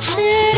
see.